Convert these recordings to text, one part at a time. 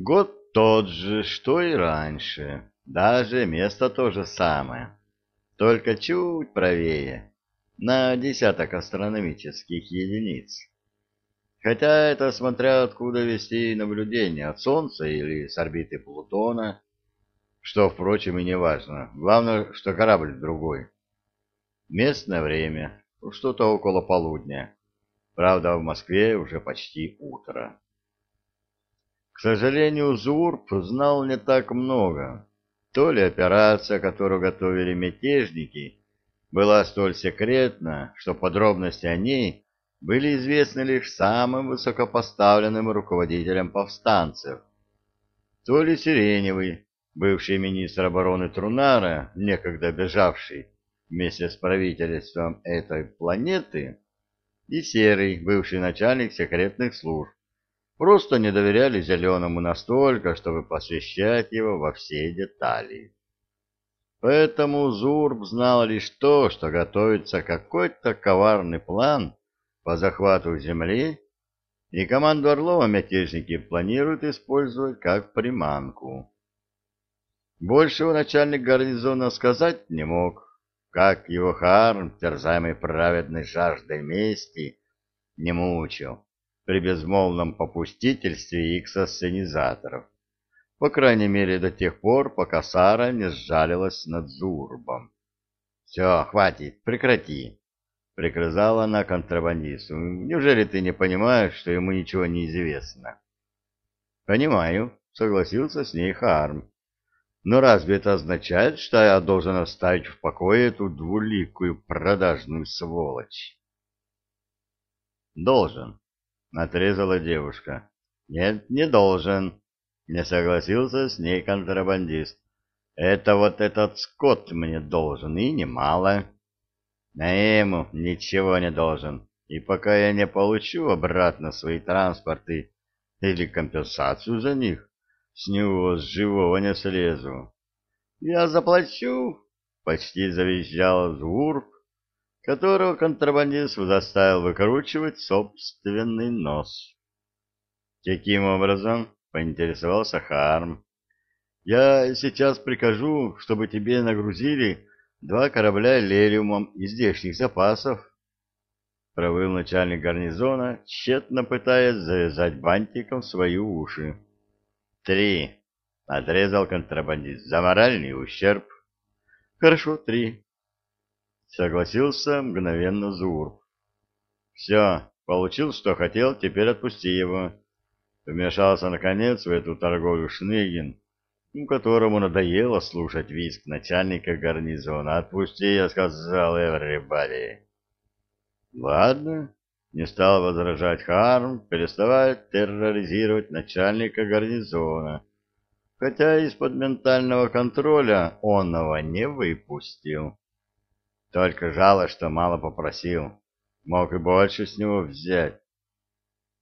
Год тот же, что и раньше, даже место то же самое, только чуть правее, на десяток астрономических единиц. Хотя это смотря откуда вести наблюдение, от Солнца или с орбиты Плутона, что, впрочем, и не важно. Главное, что корабль другой. Местное время, что-то около полудня. Правда, в Москве уже почти утро. К сожалению, Зурб знал не так много. То ли операция, которую готовили мятежники, была столь секретна, что подробности о ней были известны лишь самым высокопоставленным руководителям повстанцев. То ли Сиреневый, бывший министр обороны Трунара, некогда бежавший вместе с правительством этой планеты, и Серый, бывший начальник секретных служб, просто не доверяли Зеленому настолько, чтобы посвящать его во все детали. Поэтому Зурб знал лишь то, что готовится какой-то коварный план по захвату земли, и команду Орлова мятежники планируют использовать как приманку. Большего начальник гарнизона сказать не мог, как его Харм, терзаемый праведной жаждой мести, не мучил при безмолвном попустительстве иксосценизаторов. По крайней мере, до тех пор, пока Сара не сжалилась над Зурбом. — Все, хватит, прекрати, — приказала она контрабандисту. — Неужели ты не понимаешь, что ему ничего не известно? — Понимаю, — согласился с ней Харм. Но разве это означает, что я должен оставить в покое эту двуликую продажную сволочь? Должен, отрезала девушка. Нет, не должен, не согласился с ней контрабандист. Это вот этот скот мне должен, и немало. А ему ничего не должен. И пока я не получу обратно свои транспорты или компенсацию за них, с него с живого не слезу. Я заплачу, почти завизжал Зурб, которого контрабандист заставил выкручивать собственный нос. Каким образом? поинтересовался Харм. Я сейчас прикажу, чтобы тебе нагрузили два корабля лериумом из здешних запасов. Провыл начальник гарнизона, тщетно пытаясь завязать бантиком свои уши. Три. Отрезал контрабандист. За моральный ущерб. Хорошо, три. Согласился мгновенно Зурб. Все, получил, что хотел, теперь отпусти его. Вмешался, наконец, в эту торговлю Шныгин, которому надоело слушать визг начальника гарнизона. «Отпусти», — я сказал, everybody. «Ладно», не стал возражать Харм, переставая терроризировать начальника гарнизона, хотя из-под ментального контроля онного не выпустил. Только жало, что мало попросил. Мог и больше с него взять.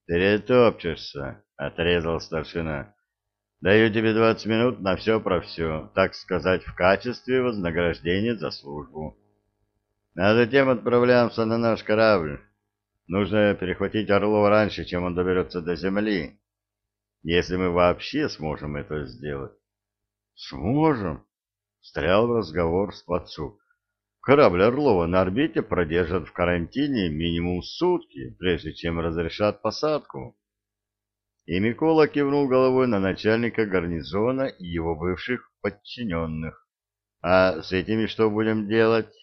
«Перетопчешься», — отрезал старшина. «Даю тебе двадцать минут на все про все, так сказать, в качестве вознаграждения за службу. А затем отправляемся на наш корабль». Нужно перехватить Орлова раньше, чем он доберется до земли. Если мы вообще сможем это сделать. Сможем? Встрял в разговор с Пацук. Корабль Орлова на орбите продержат в карантине минимум сутки, прежде чем разрешат посадку. И Микола кивнул головой на начальника гарнизона и его бывших подчиненных. А с этими что будем делать?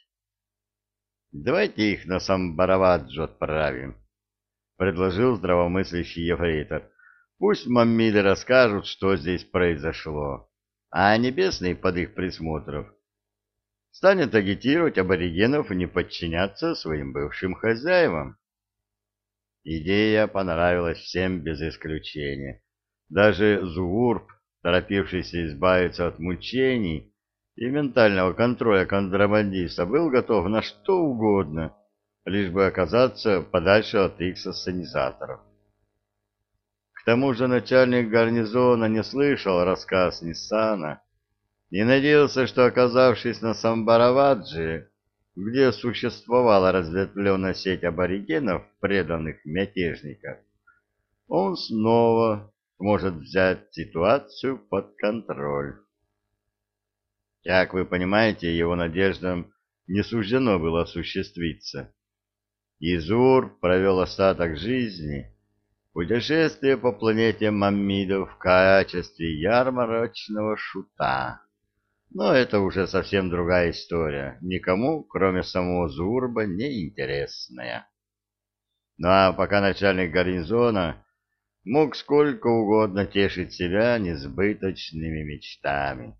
Давайте их на Самбараваджо отправим, — предложил здравомыслящий ефрейтор. Пусть маммиды расскажут, что здесь произошло, а небесный под их присмотром станет агитировать аборигенов не подчиняться своим бывшим хозяевам. Идея понравилась всем без исключения. Даже Зуурб, торопившийся избавиться от мучений, и ментального контроля контрабандиста был готов на что угодно, лишь бы оказаться подальше от их сассанизаторов. К тому же начальник гарнизона не слышал рассказ Ниссана и надеялся, что, оказавшись на Самбараваджи, где существовала разветвленная сеть аборигенов, преданных мятежников, он снова сможет взять ситуацию под контроль. Как вы понимаете, его надеждам не суждено было осуществиться. Изур провел остаток жизни путешествие по планете Маммидов в качестве ярмарочного шута. Но это уже совсем другая история, никому, кроме самого Зурба, не интересная. Ну а пока начальник гарнизона мог сколько угодно тешить себя несбыточными мечтами.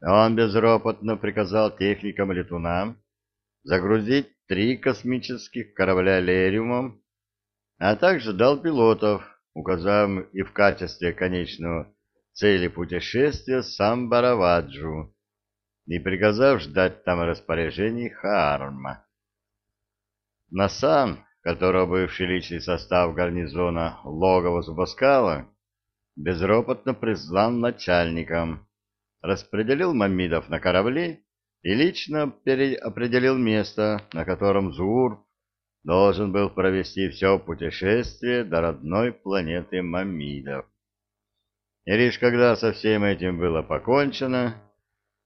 Он безропотно приказал техникам-летунам загрузить три космических корабля Лериумом, а также дал пилотов, указав и в качестве конечного цели путешествия сам Бараваджу, и приказав ждать там распоряжений Хаарма. Насан, которого бывший личный состав гарнизона логово Зубаскала безропотно признал начальником, распределил мамидов на корабли и лично определил место, на котором Зур должен был провести все путешествие до родной планеты мамидов. И лишь когда со всем этим было покончено,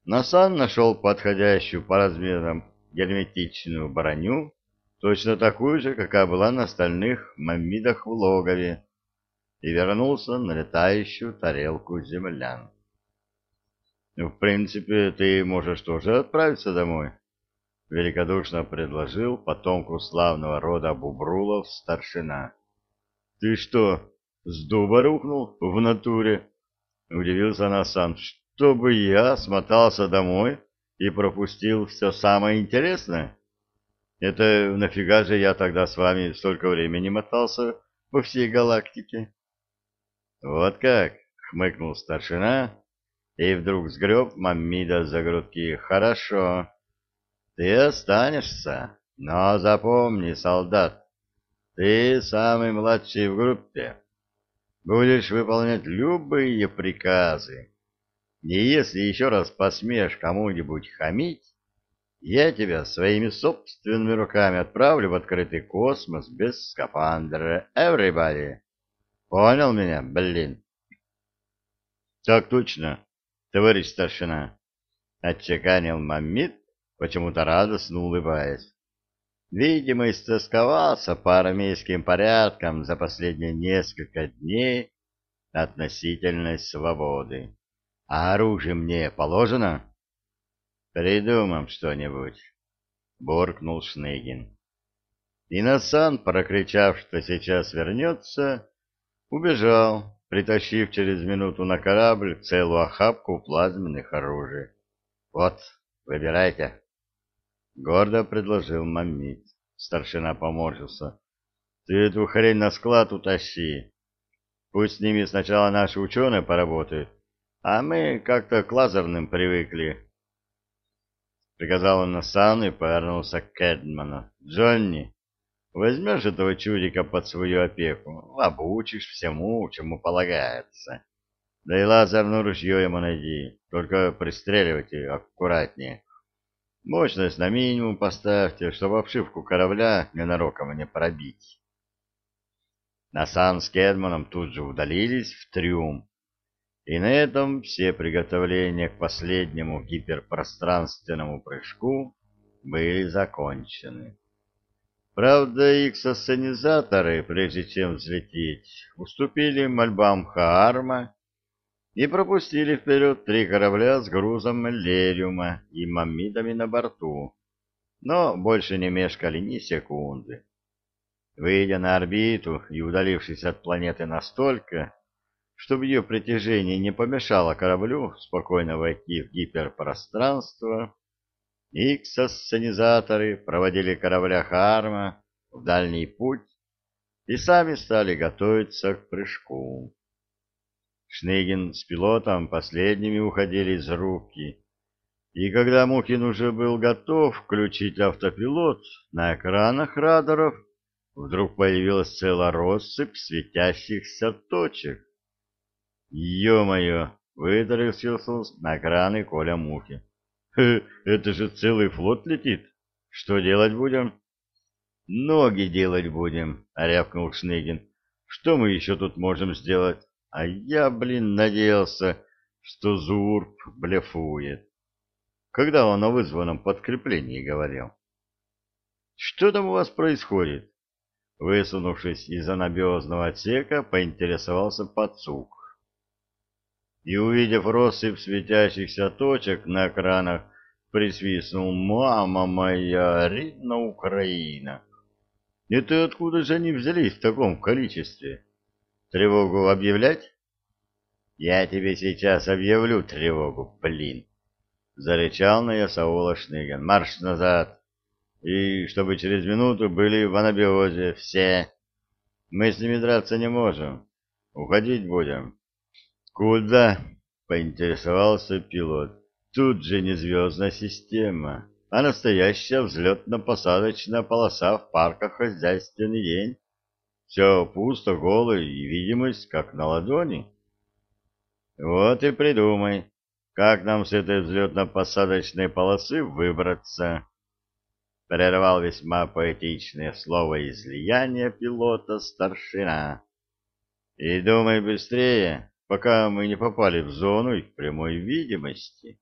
Насан нашел подходящую по размерам герметичную броню, точно такую же, какая была на остальных мамидах в логове, и вернулся на летающую тарелку землян. «В принципе, ты можешь тоже отправиться домой», — великодушно предложил потомку славного рода Бубрулов старшина. «Ты что, с дуба рухнул в натуре?» — удивился Насан чтобы я смотался домой и пропустил все самое интересное? Это нафига же я тогда с вами столько времени мотался по всей галактике? Вот как, хмыкнул старшина и вдруг сгреб Маммида за грудки. Хорошо, ты останешься, но запомни, солдат, ты самый младший в группе. Будешь выполнять любые приказы и если еще раз посмеешь кому-нибудь хамить, я тебя своими собственными руками отправлю в открытый космос без скафандра. Everybody. Понял меня, блин? Так точно, товарищ старшина. Отчеканил Маммит, почему-то радостно улыбаясь. Видимо, истосковался по армейским порядкам за последние несколько дней относительной свободы. А оружие мне положено? Придумам что-нибудь, буркнул Шныгин. И Насан, прокричав, что сейчас вернется, убежал, притащив через минуту на корабль целую охапку плазменных оружий. Вот, выбирайте. Гордо предложил Маммит. Старшина поморщился. Ты эту хрень на склад утащи. Пусть с ними сначала наши ученые поработают, а мы как-то к лазерным привыкли. Приказал он на сан и повернулся к Кэдману. Джонни, возьмешь этого чудика под свою опеку, обучишь всему, чему полагается. Да и лазерное ружье ему найди, только пристреливайте аккуратнее. Мощность на минимум поставьте, чтобы обшивку корабля ненароком не пробить. Насан с Кедманом тут же удалились в трюм, и на этом все приготовления к последнему гиперпространственному прыжку были закончены. Правда, иксосценизаторы, прежде чем взлететь, уступили мольбам Хаарма и пропустили вперед три корабля с грузом Лериума и маммидами на борту, но больше не мешкали ни секунды. Выйдя на орбиту и удалившись от планеты настолько, чтобы ее притяжение не помешало кораблю спокойно войти в гиперпространство, иксосценизаторы проводили корабля Харма в дальний путь и сами стали готовиться к прыжку. Шныгин с пилотом последними уходили из рубки, и когда Мухин уже был готов включить автопилот, на экранах радаров вдруг появилась целая россыпь светящихся точек. Ё-моё, вытаращился на экраны Коля Мухи. Это же целый флот летит. Что делать будем? Ноги делать будем, рявкнул Шныгин. Что мы еще тут можем сделать? А я, блин, надеялся, что Зурб блефует. Когда он о вызванном подкреплении говорил. Что там у вас происходит? Высунувшись из анабиозного отсека, поинтересовался Пацук. И, увидев россыпь светящихся точек на экранах, присвистнул «Мама моя, ридна Украина!» «Это откуда же они взялись в таком количестве? Тревогу объявлять?» «Я тебе сейчас объявлю тревогу, блин!» Зарычал на Ясаула Шныган. «Марш назад!» «И чтобы через минуту были в анабиозе все. Мы с ними драться не можем. Уходить будем». «Куда?» — поинтересовался пилот. Тут же не звездная система, а настоящая взлетно-посадочная полоса в парках хозяйственный день. Все пусто, голо и видимость как на ладони. Вот и придумай, как нам с этой взлетно-посадочной полосы выбраться. Прервал весьма поэтичное слово излияния пилота старшина. И думай быстрее, пока мы не попали в зону их прямой видимости.